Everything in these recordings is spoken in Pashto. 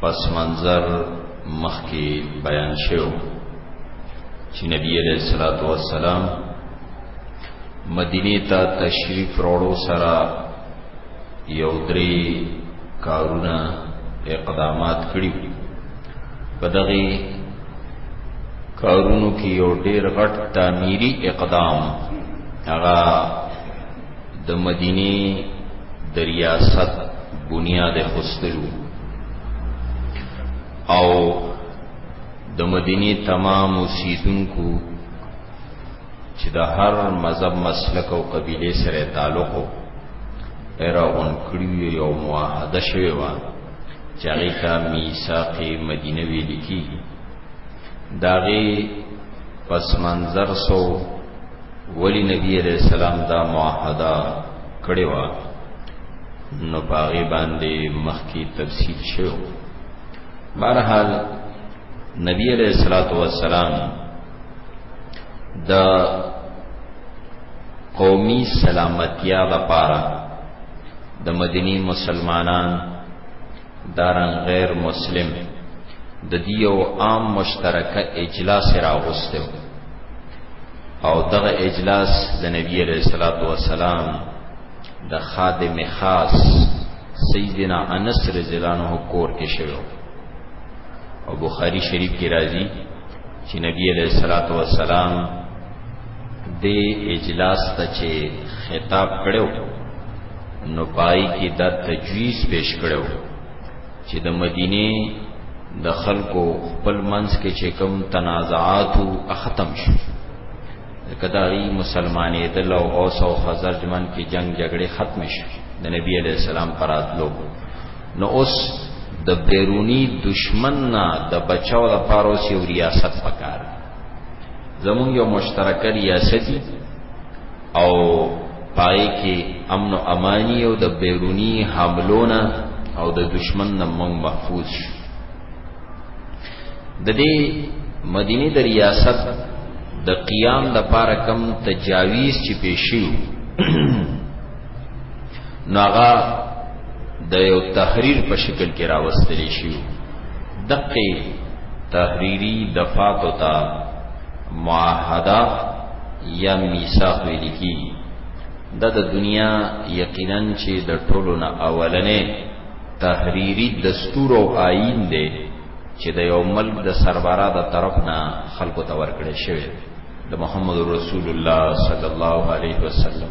پس منظر مخکې بیان شو چې نبی علیہ الصلوۃ والسلام مدینه ته تشریف راوړو سره یو درې کارونه اقدامات کړی په دغه کارونو کې یو ډیر غټ تعمیری اقدام هغه د مدینه د ریاست بنیاد خستلو او د مدینه تمام اوسیدونکو چې د هر مذهب مسلک او قبیله سره تعلق وو راغون کړی یو معاهده شوی و چې هغه ته میثاق مدینه ویل کی داغه پس منظر سو ولی نبی علیہ السلام دا معاهده کړې و نو پاغي باندې مخکي تفصیل شوی بهرحال نبی علیہ الصلوۃ والسلام د قومي سلامتیا لپاره د مدینی مسلمانان دارن غیر مسلم د دې او عام مشترکه اجلاس راغوستو او دغه اجلاس د نبی علیہ الصلوۃ والسلام د خادم خاص سیدنا انس رضی الله عنه کور کې شوی او بخاری شریف کې راځي چې نبی علیہ الصلوۃ والسلام د اجلاس ته چې خطاب کړو نو پای کې دا تجویز پیش کړو چې د مدینه د خلکو خپل منځ کې چې کوم تنازعات ختم شي کداغي مسلمانې د لو او سو خزرج من کې جنگ جګړې ختم شي د نبی علی السلام پراتلو نو اوس د بیرونی دشمن نه د بچاو د پاروس یو ریاست پکار زمون یو مشترک ریاستی او پای کې امن او امانی او د بیرونی حملونه او د دشمن نه موږ محفوظ شو د دې مدینه د ریاست د قیام د پاره کم تجاویز چې پیشیو ناغا د یو تحریر په شکل کې راوستل شي دقه تحریری دفاع او تا معاهده یا میثاق ویل کی دا د دنیا یقینا چې د ټولو نه اولنې تحریری دستور او آئین دی چې د یو ملک د سربرا د طرف نه خلکو ته ورکړی شوی د محمد رسول الله صلی الله علیه وسلم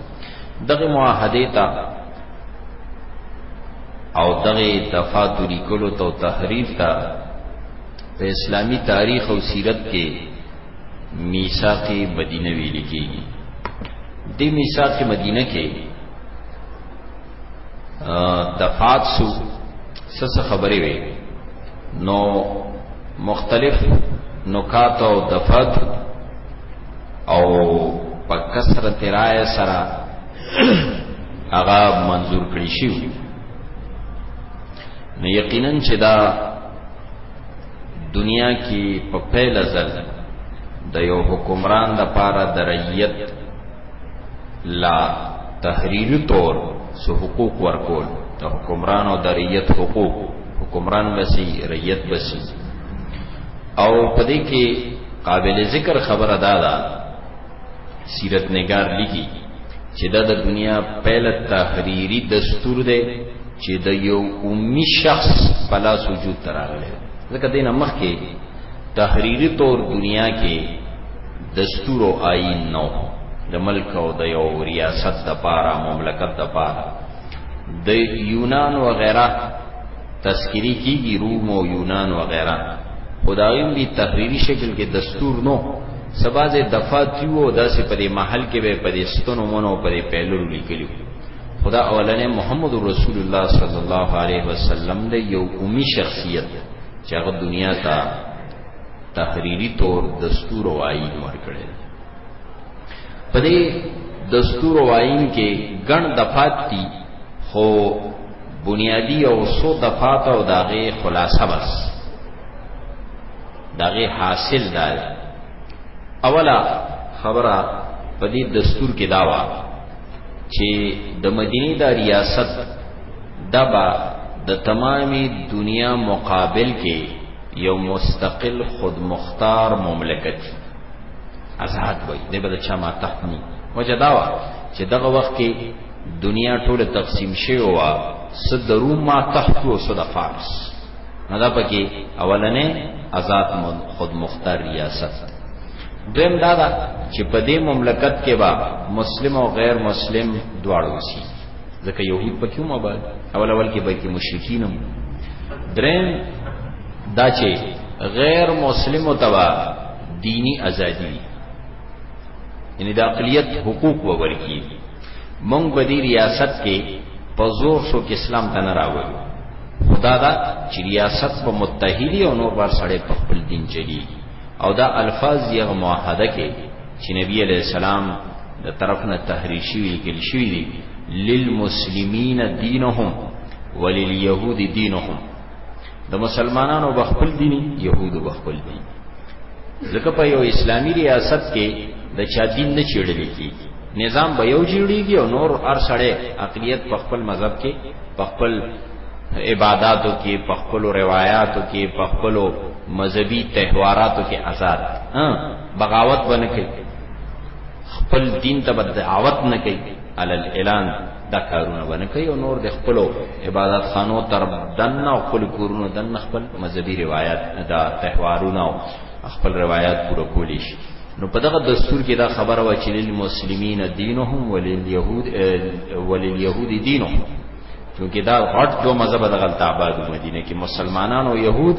دغه معاهده ته او دغه دفات لیکلو ته تحریف ته په اسلامی تاریخ او سیرت کې میثاق مدینه ویل کېږي د میثاق مدینه کې دفات سو سس خبرې وي نو مختلف نکات او دفات او په کثرت رائے سره هغه منظور کړی شي نو یقینا چې دا دنیا کې په پیل ځل د یو حکمران د پاره د رعیت لا تحریری طور سو حقوق ورکول د حکمران او د رعیت حقوق حکمران بسی رعیت بسی او په دې کې قابل ذکر خبره دا ده سیرت نگار لیکي چې دا د دنیا پیل تحریری دستور دی چې د یو امي شخص په لاس وجود تراغله ځکه دینه مخ کې تحریری طور دنیا کې دستور او آئین نو د ملک او د یو ریاست د پاره مملکت د پاره د یونان و غیره تذکری کیږي روم او یونان و غیره خدایم دی تحریری شکل کې دستور نو سبازه دفاتیو داسې په دې محل کې به په دې ستونو مونو په دې پهلو لیکلیو خدا اولنې محمد رسول الله صلی الله علیه وسلم د یو اومي شخصیت چې هغه دنیا ته تحریری طور دستور او آئین ورکړي په دې دستور او آئین کې ګڼ دفات دي خو بنیادی او سو دفات او داغه خلاصه بس داغه حاصل دار اوله خبره په دې دستور کې داوا چې د مدینه د ریاست دبا د تمامي دنیا مقابل کې یو مستقل خود مختار مملکت آزاد وي د بل چا ما تحت نه وجداوا چې دغه وخت کې دنیا ټوله تقسیم شوی و صد روم ما تحت او صد فارس نو دا پکې اولنې آزاد خود مختار ریاست دویم دا دا چې په دې مملکت کې با مسلم او غیر مسلم دواړو وسی ځکه یوهود پکې هم آباد اول اول کې به کې مشرکین هم دریم دا چې غیر مسلم او تبا دینی ازادي یعنی د اقلیت حقوق و ورکی مونږ په دې ریاست کې په زور شو کې اسلام ته نه راوړو خدا دا چې ریاست په متحدی او نور بار سړی په خپل دین چلی او دا الفاظ یغه معاهده کې چې نبی علی السلام د طرف نه تحریر شوی لیکل شوی دی للمسلمین دینهم وللیهود دینهم د مسلمانانو بخپل دین يهود بخپل دین ځکه په یو اسلامی ریاست کې د چا دین نه چیړل کیږي نظام به یو جوړیږي او نور ارسړې اقلیت په خپل مذهب کې په خپل عباداتو کې په خپل روایتو کې په خپل مذهبي تهواراتو کې آزاد ها بغاوت باندې کوي خپل دین ته دعوت نه کوي عل الاعلان دا کارونه باندې کوي او نور د خپل عبادت خانو تر دنه او خپل کورونو دنه خپل مذهبي روایت دا تهوارونه خپل روایت پوره کولی شي نو په دغه دستور کې دا خبره و چې للمسلمین دینهم وللیهود وللیهود دینهم چونکه دا غټ دو مذهب دغه تعباد مدینه کې مسلمانان او يهود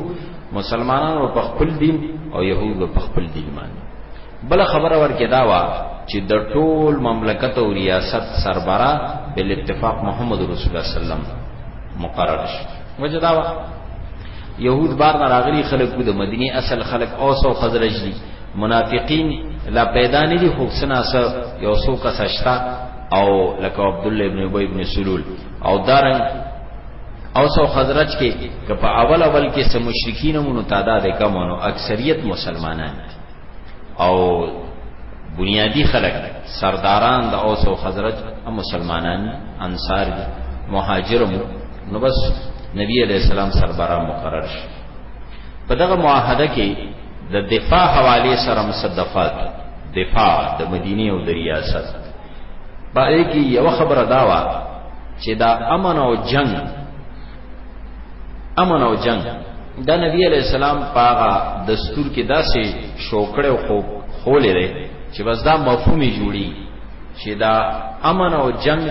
مسلمانان او په خپل دین او يهود په خپل دین باندې بل خبره ورکې دا و چې د ټول مملکت او ریاست سربرا بل اتفاق محمد رسول الله صلی الله علیه وسلم مقرر شو وجدا یهود بار نه راغلي خلک د مدینه اصل خلک اوس او خزرج دي منافقین لا پیدا نه دي خو سنا سر یو سو کا سشتا او لکه عبد الله ابن ابي ابن سلول او دارن اوس او خزرج کې کپا اول اول کې سم مشرکین مونږ تعداد کمونو اکثریت مسلمانان دي او بنیادی خلق سرداران د اوس او خزرج هم مسلمانان انصار دي مهاجر مو نو بس نبی علیہ السلام سربرا مقرر شو په دغه معاهده کې د دفاع حواله سره مصدفات دفاع د مدینه او د ریاست باندې کې یو خبره داوا چې دا امن او جنگ امن او جنگ دا نبی علیہ السلام پاغه دستور کې داسې شوکړې او خو خولې ده چې بس دا مفهومي جوړي چې دا امن او جنگ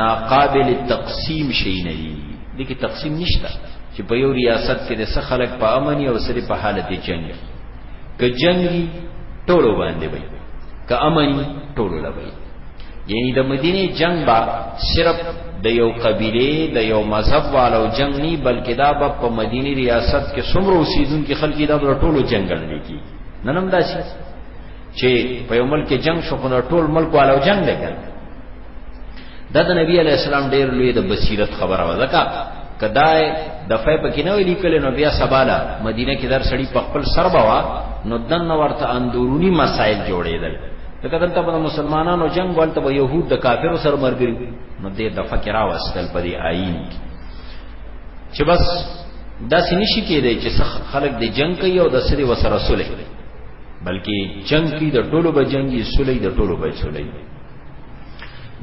ناقابل تقسیم شي نه دي دغه تقسیم نشته چې په یو ریاست کې د څه خلک په امني او سره په حالت جنگ که جنگی ټولو باندې وي که امن ټولو لوي یعنی د مدینه جنگ با صرف د یو قبیله د یو مذهب والو جنگ نه بلکې دا به په مدینه ریاست کې څومره اوسیدونکو خلک دا به ټولو جنگ لري کی ننم داسي چې په یو ملک جنگ شو خو ټول ملک والو جنگ لګل دا د نبی علی السلام ډیر لوی د بصیرت خبره و ځکه کدای د فای په کې نه ویلي کله نو بیا سباله مدینه کې در سړی په خپل سر بوا نو دنه ورته اندورونی مسائل جوړېدل ځکه دلته په مسلمانانو جنگ ولته به يهود د کافرو سره مرګري نو دې د فکر واستل په دې آئین کې چې بس دا سنشي کېدای چې خلک د جنگ کوي او د سری وسره صلح بلکې جنگ کې د ټولو به جنگي صلح د ټولو به صلح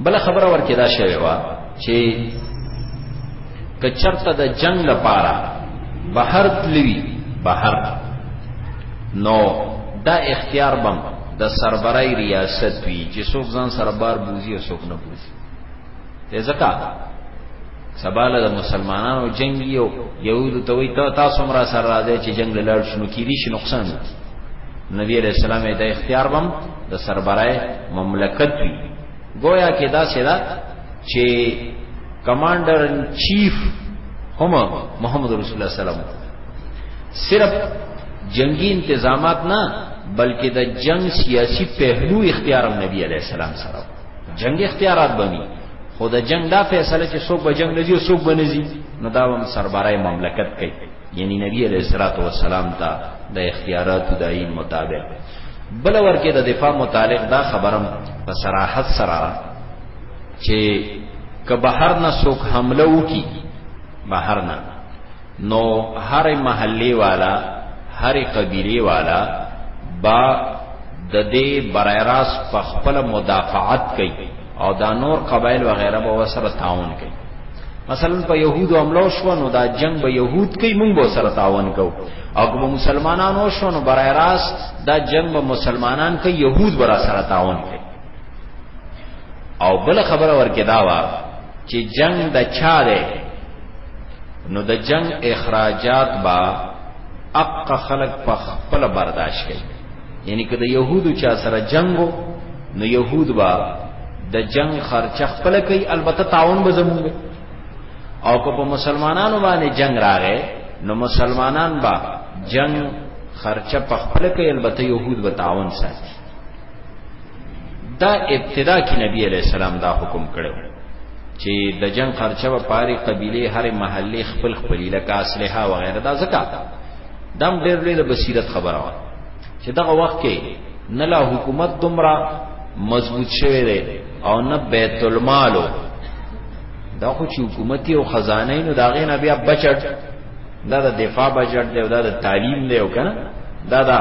بل خبره ورکې دا شوی و چې کچرته د جنگ لپاره بهر تلوي بهر نو دا اختیار بم د سربرای ریاست وی چې څوک ځان سربار بوزي او څوک نه بوزي ځکه سباله د مسلمانانو جنگ یو یهود ته وی ته تاسو مرا سره راځي چې جنگ لاړ شنو کې دي شي نقصان نبی علیہ السلام د اختیار بم د سربرای مملکت وی گویا کې دا سره چې کمانډر ان چیف هم محمد رسول الله سلام صرف جنگی انتظامات نه بلکې د جنگ سیاسی پهلو اختیار هم نبی علیہ السلام سره جنگ اختیارات بنی خو د جنگ دا فیصله چې څوک به جنگ نزي او څوک به نزي نو دا هم سربارای مملکت کوي یعنی نبی علیہ الصلوۃ والسلام ته د اختیارات د عین مطابق بل ورکه د دفاع متعلق دا خبرم په صراحت سره چې که بهر نه څوک حمله وکي بهر نه نو هرې محلې والا، هرې قبیلې والا به د دې برای راست په خپل مدافعت کوي او دا نور قبایل وغیره به وسره تعاون کوي مثلا په يهودو عملو شو نو دا جنگ به يهود کوي مونږ به سره تعاون کو او که مسلمانانو شو نو برای راست دا جنگ به مسلمانان کوي يهود برا سره تعاون کوي او بل خبره ورکې دا وا چې جنگ د چا دی نو د جنگ اخراجات با اق خلق په خپل برداشت کوي یعنی که د يهودو چا سره جنگو نو يهود با د جنگ خرچ خپل کوي البته تعاون به زموږ او که په مسلمانانو باندې جنگ راغې نو مسلمانان با جنگ خرچه په خپل کوي البته يهود به تعاون ساتي دا ابتدا کې نبی علیہ السلام دا حکم کړو چې د جنگ خرچه په پاره قبيله هر محله خپل خپل لکه اسلحه و غیره دا زکات دم ډېر لوی د بصیرت خبره و چې دغه وخت کې نه لا حکومت دومره مضبوط شوی دی او نه بیت المال دا خو چې حکومتي او خزانه نو دا غي نه بیا بچټ دا د دفاع بجټ دی دا د تعلیم دی او کنه دا دا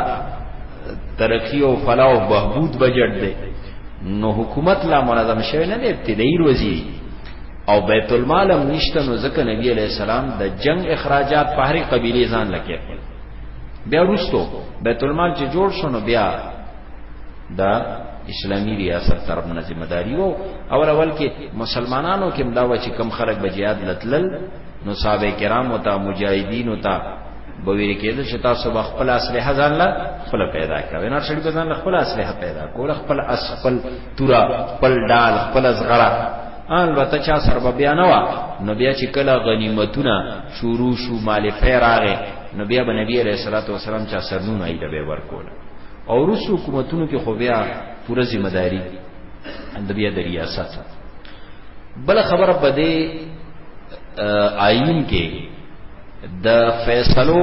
ترقی او فلاح او بهبود بجټ دی نو حکومت لا منظم شوی نه دی ابتدایي روزي او بیت المال هم نشته نو ځکه نبی علی السلام د جنگ اخراجات په هر قبيله ځان لکه بیا وروسته بیت المال چې جوړ شونه بیا دا اسلامی ریاست طرف نه ذمہ داری وو اول اول کې مسلمانانو کې مداوه چې کم خلک بجیاد لتلل نو صاحب کرام او تا مجاهدین او تا به ویل کېده چې تاسو به خپل اسلحه ځان له خپل پیدا کړئ نه شړي به ځان له خپل اسلحه پیدا کول خپل اس خپل تورا خپل ډال خپل زغره البته چا سر به بیا نه وا نو بیا چې کله غنیمتونه شروع شو مال پیراغه نو بیا به نبی عليه الصلاه والسلام چا سرونه ایله به ورکول او روس حکومتونو کې خو بیا پوره ذمہ داری د بیا د ریاست بل خبره بده آئین کې د فیصلو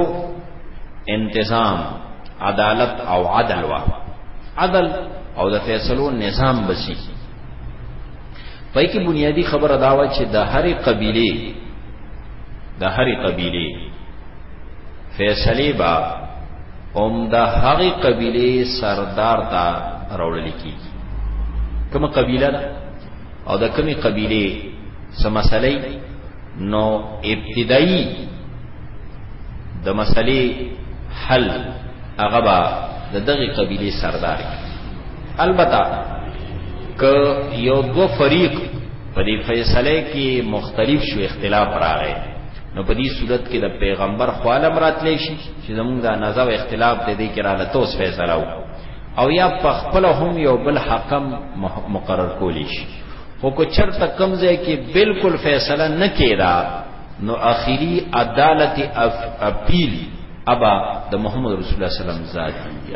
انتظام عدالت او عدل وا عدل او د فیصلو نظام بسی پای کې بنیادی خبره دا و چې د هرې قبيله د هرې قبيله فیصله با اوم د هغې قبيله سردار ته راوړل کیږي کومه قبيله ده او د کمی قبیله څه مسلې نو ابتدایي د مسلې حل هغه به د دغه قبیله سردار البته ک یو دو فریق په دې فیصله کې مختلف شو اختلاف راغی نو په دې صورت کې د پیغمبر خواله مراتلې شي چې زموږ د نظر اختلاف دې کې را لته اوس فیصله وکړي او یا پخپل هم یو بل حکم مقرر کولی شي خو کو چرته کم ځای کې بالکل فیصله نه کیدا نو اخیری عدالت اپیل ابا د محمد رسول الله صلی الله علیه وسلم ذات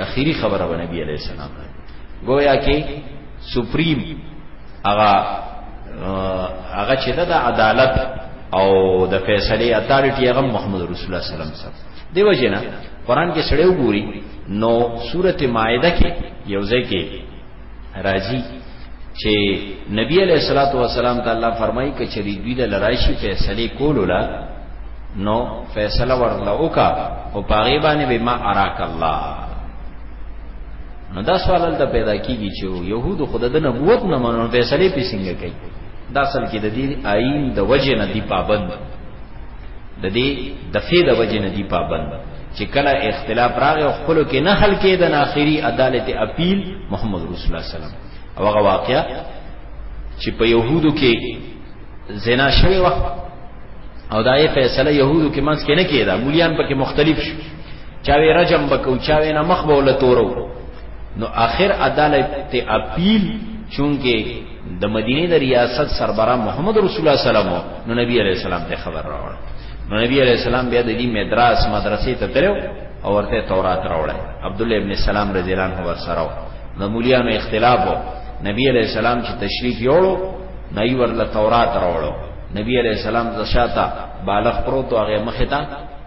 اخیری خبره به نبی علیہ السلام گویا کې سپریم هغه هغه چې د عدالت او د فیصله اتارټي هغه محمد رسول الله صلی الله علیه وسلم دیو جنا قران کې سړیو ګوري نو سورته مائده کې یو ځای کې راځي چې نبی علیہ الصلوۃ والسلام ته الله فرمایي چې چری دوی له لرایشي فیصله کولو لا نو فیصله ورله وکا او پاغي باندې به ما اراک الله نو دا سوال ته پیدا کیږي چې يهود خدای د نبوت نه منو فیصله پیسنګ کوي دا اصل کې د دین آئین د وجه نه دی پابند د دې د فیده وجه نه دی پابند چې کله اختلاف راغی او خپل کې نه حل کېد نه اخیری عدالت اپیل محمد رسول الله سلام او هغه واقعیا چې په يهودو کې زنا شوی و او دا یې فیصله يهودو کې منځ کې نه کېده مولیان پکې مختلف شو چاوي رجم بکو چاوي نه مخ بوله تورو نو اخر عدالت اپیل چونکه د مدینه د ریاست سربرا محمد رسول الله سلام نو نبی علیہ السلام ته خبر راوړ نو نبی علیہ السلام بیا د دې مدراس مدرسې ته تلو او ورته تورات راوړ عبد الله ابن سلام رضی الله عنه ور سره د مولیانو اختلاف و نبی علیہ السلام چې تشریف یوړو نای ورله تورات راوړو نبی علیہ السلام زشاته بالغ پروت هغه مخه ته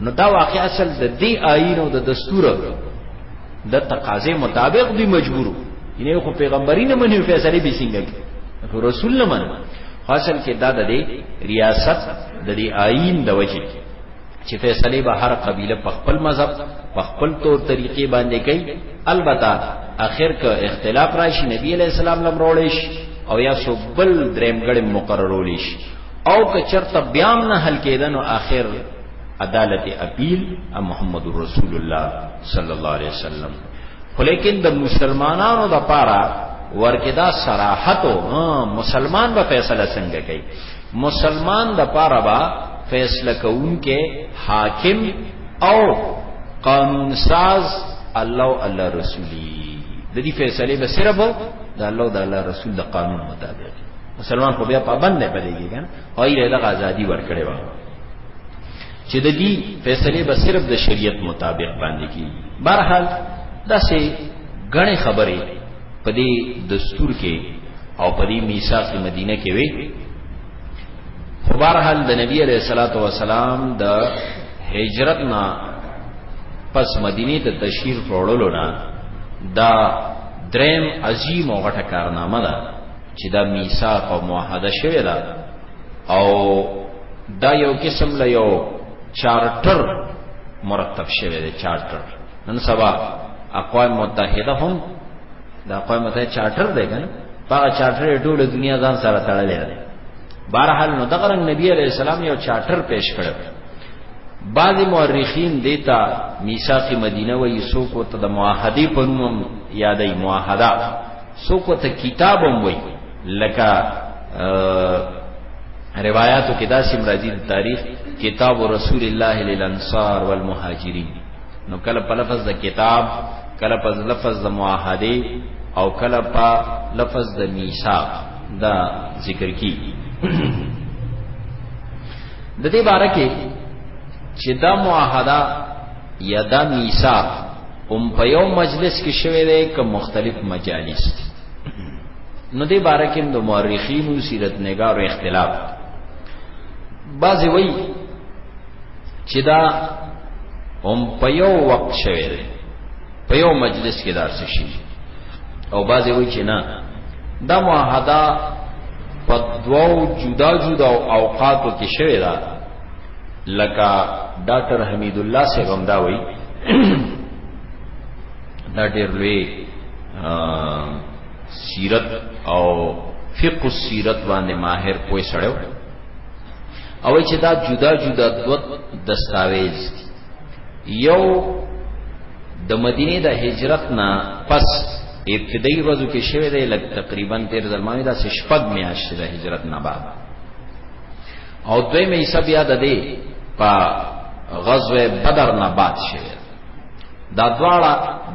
نو دا واقع اصل د دې آئین او د دستور د تقاضې مطابق دی مجبور یعنی خو پیغمبري نه مني فیصله به څنګه کوي رسول نه مني اصل کې دا د دې ریاست د دې آئین د وجه چې فیصله به هر قبيله په خپل مذهب په خپل تور طریقې باندې کوي البته اخر که اختلاف راشي نبی علیہ السلام لمروړیش او یا سو بل دریم ګړم مقررول شي او که چرته بیام نه حل کېده نو آخر عدالت اپیل محمد رسول الله صلی الله علیه وسلم خو لیکن د مسلمانانو د پاره ورکدا صراحت مسلمان به فیصله څنګه کوي مسلمان د پاره با فیصله کوونکې حاکم او قانون ساز الله او الله رسولي د دې فیصله به صرف د الله او د الله رسول د قانون مطابق مسلمان خو بیا پابند نه بلېږي کنه هاي له دغه ازادي ورکړې و چې د دې فیصله به صرف د شریعت مطابق باندې کی بهرحال دا سه غنې خبرې په دې دستور کې او په دې میثاق مدینه کې وي خو بهرحال د نبی عليه الصلاه والسلام د هجرت نه پس مدینه ته تشریف وروړلو نه دا دریم عظیم او غټه کارنامه ده چې دا میثاق او معاهده شوی دا او دا یو قسم له یو چارټر مرتب شوی دی چارټر نن سبا اقوام متحده هم دا اقوام متحده چارټر دی کنه هغه چارټر ټول دنیا ځان سره تړلې ده بهرحال نو دغه رنګ نبی علیہ السلام یو چارټر پیش کړ بعض مورخین دیتا میثاق مدینه وې سو کو ته د معاهده په نوم یادې معاهده سوکو ته کتاب هم وای لکه روایتو کې دا سیم راځي تاریخ کتاب رسول الله للانصار والمهاجرین نو کله په لفظ د کتاب کله په لفظ د معاهده او کله په لفظ د میثاق دا ذکر کی د دې باره کې چې دا معاهده یا دا میثاق هم په یو مجلس کې شوی دی که مختلف مجالس دي نو دې باره کې د مورخینو سیرت نگارو اختلاف بعضې وایي چې دا هم په یو وخت شوی دی په یو مجلس کې دار څه شي او بعضې وایي چې نه دا معاهده په دوو جدا جدا اوقاتو کې شوی ده لکه ډاکټر حمید الله صاحب هم دا وایي دا ډېر لوی سیرت او فقه السیرت باندې ماهر پوي سړیو او چې دا جدا جدا دو دستاویز یو د مدینه د هجرت نه پس ابتدایي ورځو کې شوه دی لګ تقریبا 13 زلمانه دا شپږ میاشتې د هجرت نه بعد او دویمه حصہ بیا د دې په غزوه بدر نه بعد شوه دا دواړه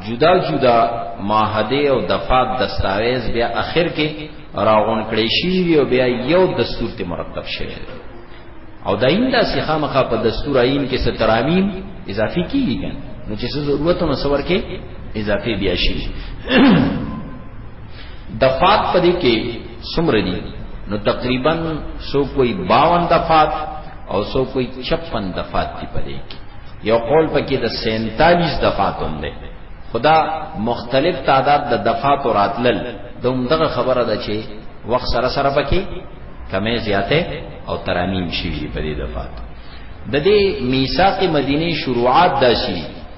جدا جدا معاهده او دفات دستاویز بیا اخر کې راغون کړی شي او بیا یو دستور ته مرتب شوی او دا ایندا سی خامخا په دستور عین کې څه ترامیم اضافي کیږي نو چې څه ضرورت نو سور کې اضافي بیا شي دفات پدې کې څومره دي نو تقریبا سو کوئی 52 دفعات او سو کوئی 56 دفعات دی پدې کې یو قول پکې د 47 دفعات هم ده خدا مختلف تعداد د دفعات راتلل دوم دغه خبره ده چې وخت سره سره پکې کمې زیاته او ترانیم شي په دې دفعات د دې میثاق مدینه شروعات داسي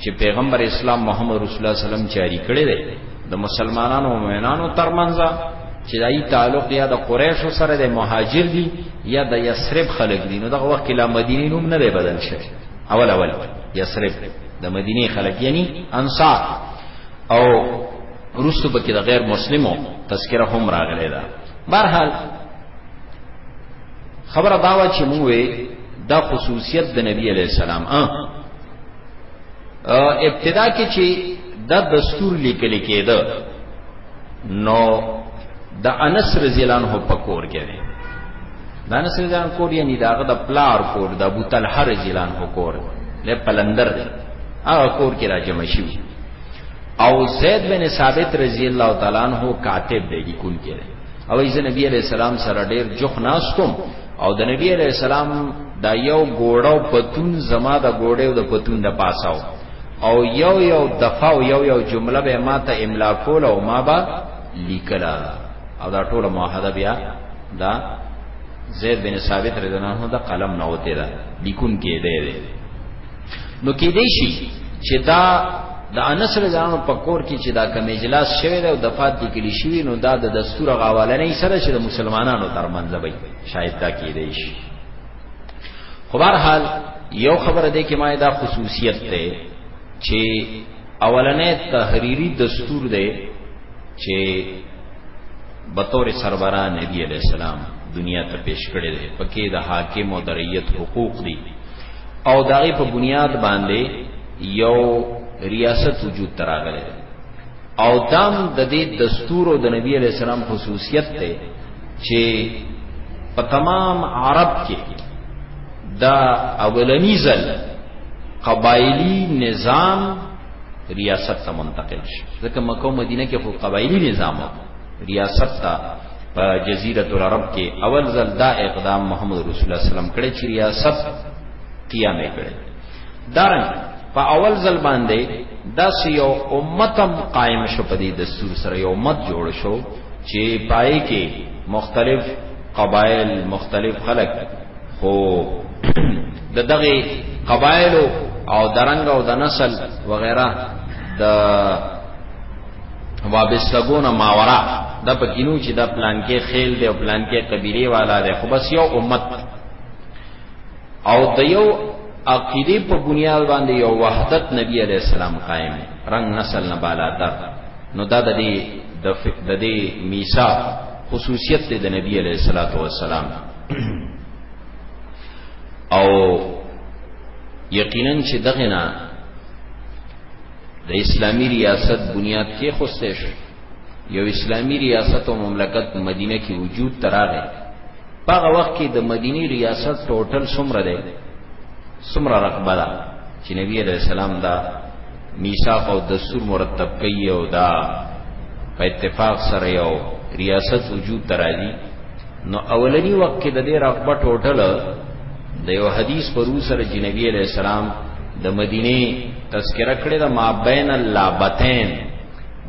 چې پیغمبر اسلام محمد رسول الله سلام جاری کړی دی د مسلمانانو او مؤمنانو ترمنځ چې دای تعلق یا د قریشو سره د مهاجر دي یا د یثرب خلک دي نو دغه وخت لا مدینه نوم نه بدل شي اول اول یثرب د مدینه خلک یعنی انصار او روسو پکې د غیر مسلمو تذکرہ هم راغلی دا بهرحال خبره داوا چې موږ دا خصوصیت د نبی علی السلام ا ابتدا کې چې د دستور لیکل کېده نو د انس رضی الله عنه په کور کې دی د انس رضی الله کور یعنی داغه د پلار کور د ابو طلحه رضی الله عنه کور له پلندر دی هغه کور کې راجم شي او زید بن ثابت رضی الله تعالی عنہ کاتب دی کون کې او ایز نبی علیہ السلام سره ډیر جوخ ناستم او د نبی علیہ السلام دا یو ګوړو پتون زما د ګوړو د پتون د پاساو او یو یو دفاع او یو یو جمله به ما ته املا کول او ما با لیکلا او دا ټول معاهده بیا دا زید بن ثابت رضی الله عنه د قلم نه وته دا لیکون کې دی نو کې دی شي چې دا د انس رضی الله عنه په کور کې چې دا کوم اجلاس شوی دی او د فات دی کلی شوی نو دا د دستور غواله نه سره چې د مسلمانانو ترمنځ وي شاید دا کې دی شي خو بهر حال یو خبره ده کې ما دا خصوصیت ده چې اولنې تحریری دستور ده چې بطور سربرا نبی علیہ السلام دنیا ته پیش کړی دی پکې د حاکم او د رعیت حقوق دي او د هغې په بنیاد باندې یو ریاست وجود ته راغلی دی او دام د دې دستور او د نبی علی السلام خصوصیت ته چې په تمام عرب کې دا اولنی ځل قبایلی نظام ریاست ته منتقل شي ځکه مکه مدینه کې خو قبایلی نظام ریاست ته په جزیره العرب کې اول ځل دا اقدام محمد رسول الله سلام کړی چې ریاست قیام کړي دارن په اول ځل باندې داس یو امتم قائم شو په دې دستور سره یو امت جوړ شو چې پای کې مختلف قبایل مختلف خلق خو د دغه قبایل او درنګ او د نسل وغیرہ د وابستګونه ماورا د پکینو چې د پلان کې خیل دی او پلان کې قبیله والا دی خو بس یو امت او د یو عقیده په بنیاد باندې یو وحدت نبی علی السلام قائم رنگ نسل نه بالا تر نو دا د دې د دې میثا خصوصیت دی د نبی علی الصلاه والسلام او یقینا چې دغه نه د اسلامی ریاست بنیاد کې خوسته شو یو اسلامی ریاست او مملکت مدینه کې وجود تراغه پاغه وخت کې د مدینی ریاست ټوټل څومره دی څومره رقبه ده چې نبی علیہ السلام دا میثاق او دستور مرتب کوي او دا په اتفاق سره یو ریاست وجود تراځي نو اولنی وخت کې د دې رقبه ټوټل د یو حدیث پر سره چې نبی علیہ السلام د مدینه تذکرہ کړی د ما بین اللابتین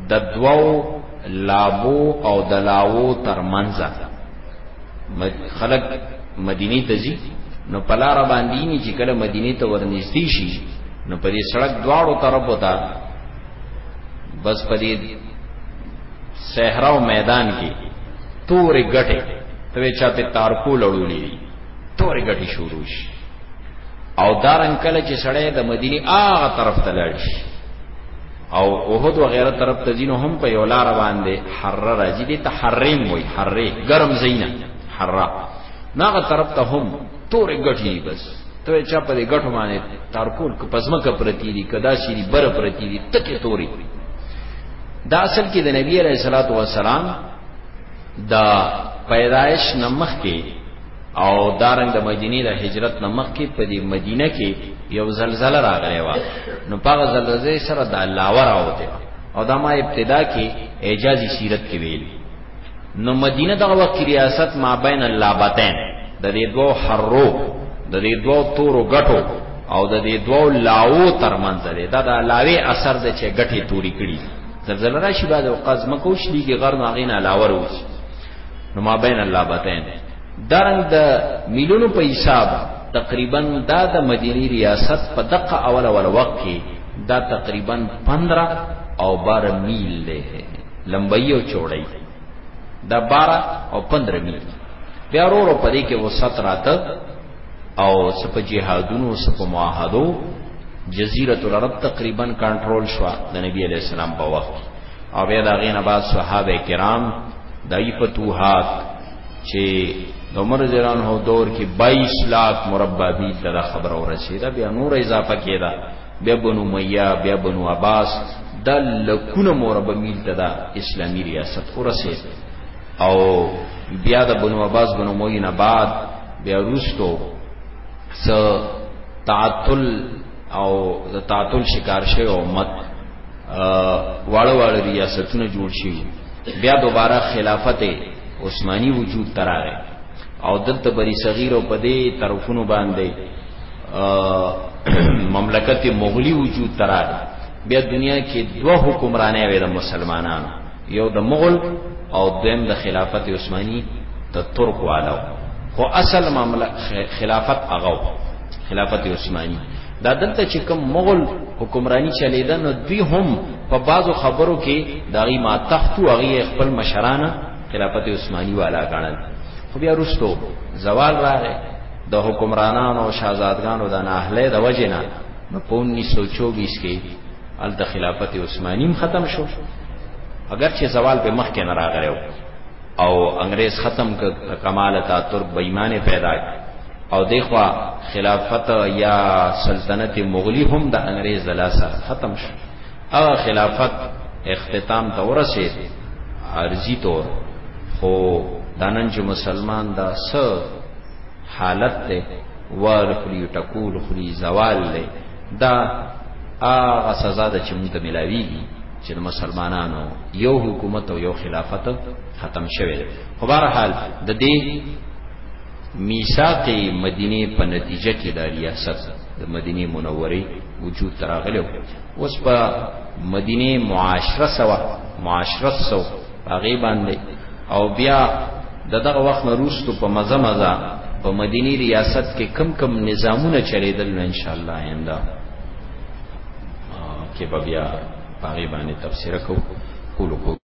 د دوو لابو او د لاوو ترمنځ خلق مدینه ته ځي نو پلار باندې نه چې کله مدینه ته ورنږدې شي نو په دې سړک دواړو طرفو ته بس په دې صحرا او میدان کې تورې ګټه ته چا په تارکو لړولې تورې ګټې شروع شي او دارن کله چې سړی د مدینه هغه طرف ته لاړ شي او اوهد وغیرہ طرف ته ځینو هم په یو لار باندې حره راځي دي ته حریم وای حره ګرم زینا حره ناغه طرف ته هم تورې ګټې بس ته چا په دې ګټو باندې تارکول ک پزما ک پرتی دي کدا شي بر پرتی دي تکي توري دا اصل کې د نبی عليه الصلاه والسلام د پیدایش نمخ کې او دارنګ د مدینه د هجرت نمخ کې په دې مدینه کې یو زلزلہ راغلی و نو په زلزلې سره د لاوه راوته او دا ما ابتدا کې اعجازي سیرت کې ویل نو مدینه دغه وخت ریاست ما بین اللابتین د دې دوه حرو د دې دوه تورو غټو او د دې دوه لاو ترمنځ دی دا د لاوی اثر د چې غټي توري کړي زلزله راشي بعد اوقات ځمکه وشلېږي غر نو هغې نه علاوه راوځي نو ما بین اللابتین دارنګ د میلیونو په حساب تقریبا دا د مدینی ریاست په دقه اول اول وخت کې دا تقریبا 15 او 12 میل له لمبای او چوړی دا 12 او 15 میل بیا ورو په دې کې وسط راته او سپ جهادونو سپ معاهدو جزیره العرب تقریبا کنټرول شو د نبی علی السلام په وخت او بیا دا غینه بعد صحابه کرام دای فتوحات چې د عمر زیران هو دور کې 22 لاک مربع بیل دا خبر اور رسیدا بیا نور اضافه کیدا بیا بنو میا بیا بنو عباس د لکونه مربع میل دا اسلامی ریاست اور رسیدا او بیا د بنو عباس بنو موی نه بعد بیا روستو س تعطل او د تعطل شکار شوی امت واړه واړه ریاستونه جوړ شي بیا دوباره خلافت عثماني وجود تراغه او دلته بری صغیر او پدې طرفونو باندې مملکت مغلی وجود تراغه بیا دنیا کې دوه حکمرانه وې د مسلمانانو یو د مغل او دویم د خلافت عثماني د ترک والو خو اصل معاملہ خلافت هغه خلافت عثماني دا دلته چې کوم مغل حکمرانی چلیدا نو دوی هم په بازو خبرو کې داغي ما تحت او غي خپل مشرانه خلافت عثماني والا غاڼل خو بیا رستو زوال راغی د حکمرانانو او شاهزادګانو د ناهله د وجنه نو په 1924 کې ال د خلافت عثمانیم ختم شو اگر چې زوال به مخ کې نه راغلی او انګريز ختم ک کمال تا ترک بېمانه پیدا او دیخوا خلافت یا سلطنت مغلی هم د انګريز لاسه ختم شو هغه خلافت اختتام ته ورسید ارزی طور خو دانن چې مسلمان دا س حالت ته ور خلی ټکول خلی زوال له دا هغه سزا ده چې موږ ته ملاويږي چې د مسلمانانو یو حکومت او یو خلافت ختم شوه خو بهر حال د دې میثاق مدینه په نتیجه کې د ریاست د مدینه منورې وجود تراغلو اوس په مدینه معاشره سوا معاشرت سوا هغه باندې او بیا د دغه وخت نه روستو په مزه مزه په مدینی ریاست کې کم کم نظامونه چلیدل نو ان شاء الله آینده کې بیا هغه باندې تفسیر کوو